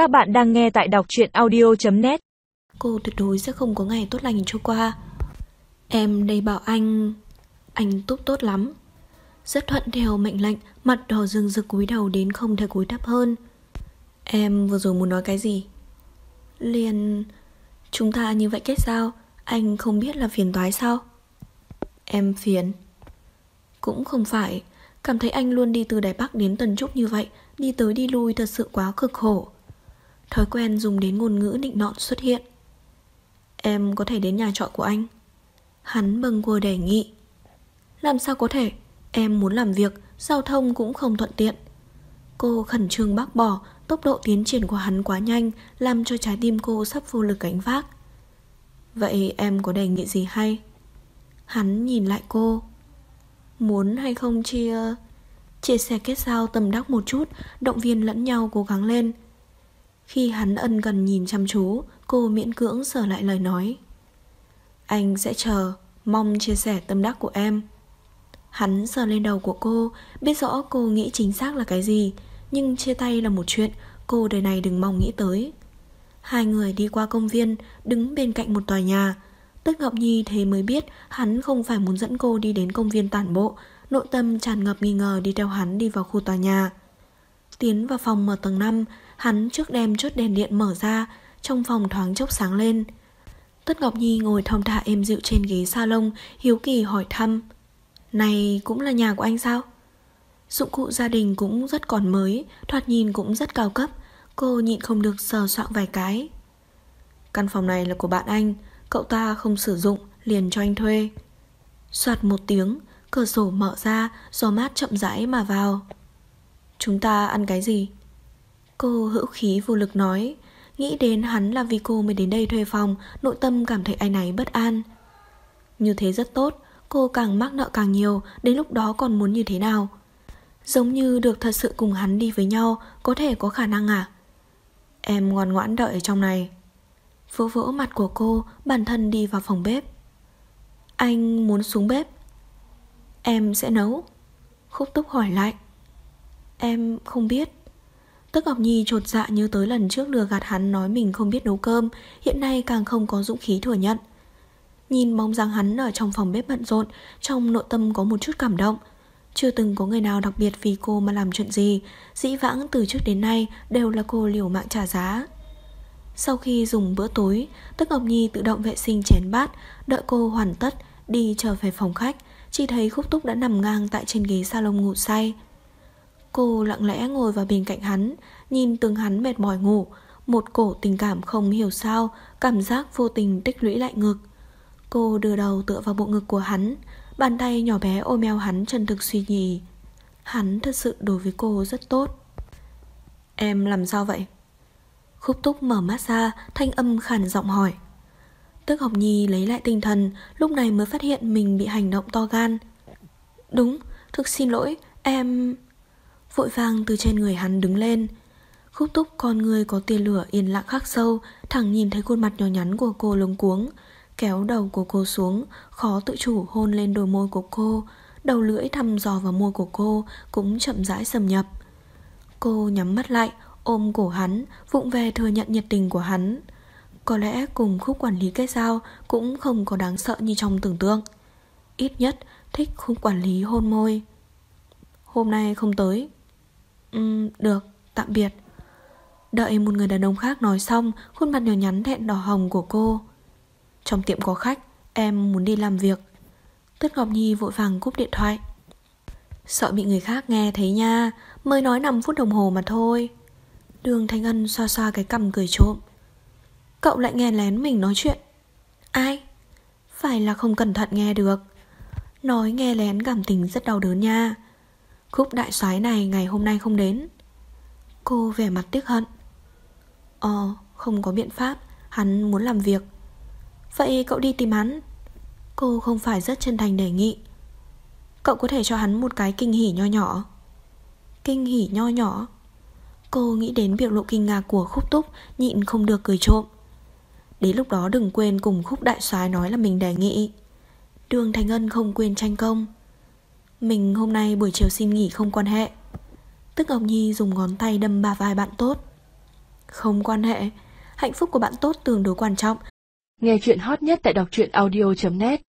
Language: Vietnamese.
Các bạn đang nghe tại đọc truyện audio.net Cô tuyệt đối sẽ không có ngày tốt lành trôi qua. Em đây bảo anh Anh túc tốt lắm. Rất thuận theo mệnh lệnh, Mặt đỏ rừng rực cúi đầu đến không thể cúi thấp hơn. Em vừa rồi muốn nói cái gì? Liền, Chúng ta như vậy kết sao Anh không biết là phiền toái sao? Em phiền. Cũng không phải, Cảm thấy anh luôn đi từ Đài Bắc đến Tần Trúc như vậy, Đi tới đi lui thật sự quá cực khổ. Thói quen dùng đến ngôn ngữ định nọt xuất hiện. Em có thể đến nhà trọ của anh. Hắn bâng quơ đề nghị. Làm sao có thể? Em muốn làm việc, Giao thông cũng không thuận tiện. Cô khẩn trương bác bỏ, Tốc độ tiến triển của hắn quá nhanh, Làm cho trái tim cô sắp vô lực gánh vác. Vậy em có đề nghị gì hay? Hắn nhìn lại cô. Muốn hay không chia Chia sẻ kết giao tầm đắc một chút, Động viên lẫn nhau cố gắng lên. Khi hắn ân cần nhìn chăm chú, Cô miễn cưỡng sửa lại lời nói. Anh sẽ chờ, Mong chia sẻ tâm đắc của em. Hắn sờ lên đầu của cô, Biết rõ cô nghĩ chính xác là cái gì, Nhưng chia tay là một chuyện, Cô đời này đừng mong nghĩ tới. Hai người đi qua công viên, Đứng bên cạnh một tòa nhà. Tức Ngọc Nhi thế mới biết Hắn không phải muốn dẫn cô đi đến công viên tản bộ, Nội tâm tràn ngập nghi ngờ đi theo hắn đi vào khu tòa nhà. Tiến vào phòng ở tầng 5 Hắn trước đem chốt đèn điện mở ra, Trong phòng thoáng chốc sáng lên. Tất Ngọc Nhi ngồi thong thả êm dịu trên ghế salon, Hiếu kỳ hỏi thăm, Này, cũng là nhà của anh sao? Dụng cụ gia đình cũng rất còn mới, Thoạt nhìn cũng rất cao cấp, Cô nhịn không được sờ soạn vài cái. Căn phòng này là của bạn anh, Cậu ta không sử dụng, Liền cho anh thuê. Soạt một tiếng, Cửa sổ mở ra, Gió mát chậm rãi mà vào. Chúng ta ăn cái gì? Cô hữu khí vô lực nói. Nghĩ đến hắn là vì cô mới đến đây thuê phòng, Nội tâm cảm thấy ai náy bất an. Như thế rất tốt, Cô càng mắc nợ càng nhiều, Đến lúc đó còn muốn như thế nào? Giống như được thật sự cùng hắn đi với nhau, Có thể có khả năng à? Em ngoan ngoãn đợi ở trong này. Vỗ vỗ mặt của cô, Bản thân đi vào phòng bếp. Anh muốn xuống bếp. Em sẽ nấu. Khúc túc hỏi lại. Em không biết. Tức Ngọc Nhi trột dạ như tới lần trước lừa gạt hắn nói mình không biết nấu cơm, Hiện nay càng không có dũng khí thừa nhận. Nhìn bóng dáng hắn ở trong phòng bếp bận rộn, Trong nội tâm có một chút cảm động. Chưa từng có người nào đặc biệt vì cô mà làm chuyện gì, Dĩ vãng từ trước đến nay Đều là cô liều mạng trả giá. Sau khi dùng bữa tối, Tức Ngọc Nhi tự động vệ sinh chén bát, Đợi cô hoàn tất, Đi trở về phòng khách. Chỉ thấy Khúc Túc đã nằm ngang tại trên ghế salon ngủ say. Cô lặng lẽ ngồi vào bên cạnh hắn Nhìn từng hắn mệt mỏi ngủ. Một cổ tình cảm không hiểu sao Cảm giác vô tình tích lũy lại ngực. Cô đưa đầu tựa vào bộ ngực của hắn Bàn tay nhỏ bé ôm eo hắn chân thực suy nhì. Hắn thật sự đối với cô rất tốt. Em làm sao vậy? Khúc túc mở mắt ra Thanh âm khàn giọng hỏi. Tức học nhi lấy lại tinh thần Lúc này mới phát hiện mình bị hành động to gan. Đúng, thực xin lỗi Em... Vội vàng từ trên người hắn đứng lên. Khúc túc con người có tia lửa yên lặng khắc sâu, Thẳng nhìn thấy khuôn mặt nhỏ nhắn của cô lúng cuống. Kéo đầu của cô xuống, Khó tự chủ hôn lên đôi môi của cô. Đầu lưỡi thăm dò vào môi của cô Cũng chậm rãi xâm nhập. Cô nhắm mắt lại, Ôm cổ hắn, Vụng về thừa nhận nhiệt tình của hắn. Có lẽ cùng khúc quản lý kết giao Cũng không có đáng sợ như trong tưởng tượng. Ít nhất, thích khúc quản lý hôn môi. Hôm nay không tới um, được, tạm biệt. Đợi một người đàn ông khác nói xong Khuôn mặt nhỏ nhắn thẹn đỏ hồng của cô. Trong tiệm có khách Em muốn đi làm việc. Tất Ngọc Nhi vội vàng cúp điện thoại. Sợ bị người khác nghe thấy nha Mới nói 5 phút đồng hồ mà thôi. Đường Thanh Ân xoa xoa cái cằm cười trộm. Cậu lại nghe lén mình nói chuyện. Ai? Phải là không cẩn thận nghe được. Nói nghe lén cảm tình rất đau đớn nha. Khúc đại soái này ngày hôm nay không đến. Cô vẻ mặt tiếc hận. Ờ không có biện pháp, Hắn muốn làm việc. Vậy cậu đi tìm hắn. Cô không phải rất chân thành đề nghị. Cậu có thể cho hắn một cái kinh hỉ nho nhỏ. Kinh hỉ nho nhỏ? Cô nghĩ đến biểu lộ kinh ngạc của khúc túc, Nhịn không được cười trộm. Đến lúc đó đừng quên cùng khúc đại soái nói là mình đề nghị. Đường Thành Ân không quên tranh công mình hôm nay buổi chiều xin nghỉ không quan hệ. Tức Ngọc Nhi dùng ngón tay đâm bà vai bạn tốt. Không quan hệ, hạnh phúc của bạn tốt tương đối quan trọng. Nghe chuyện hot nhất tại đọc truyện audio.net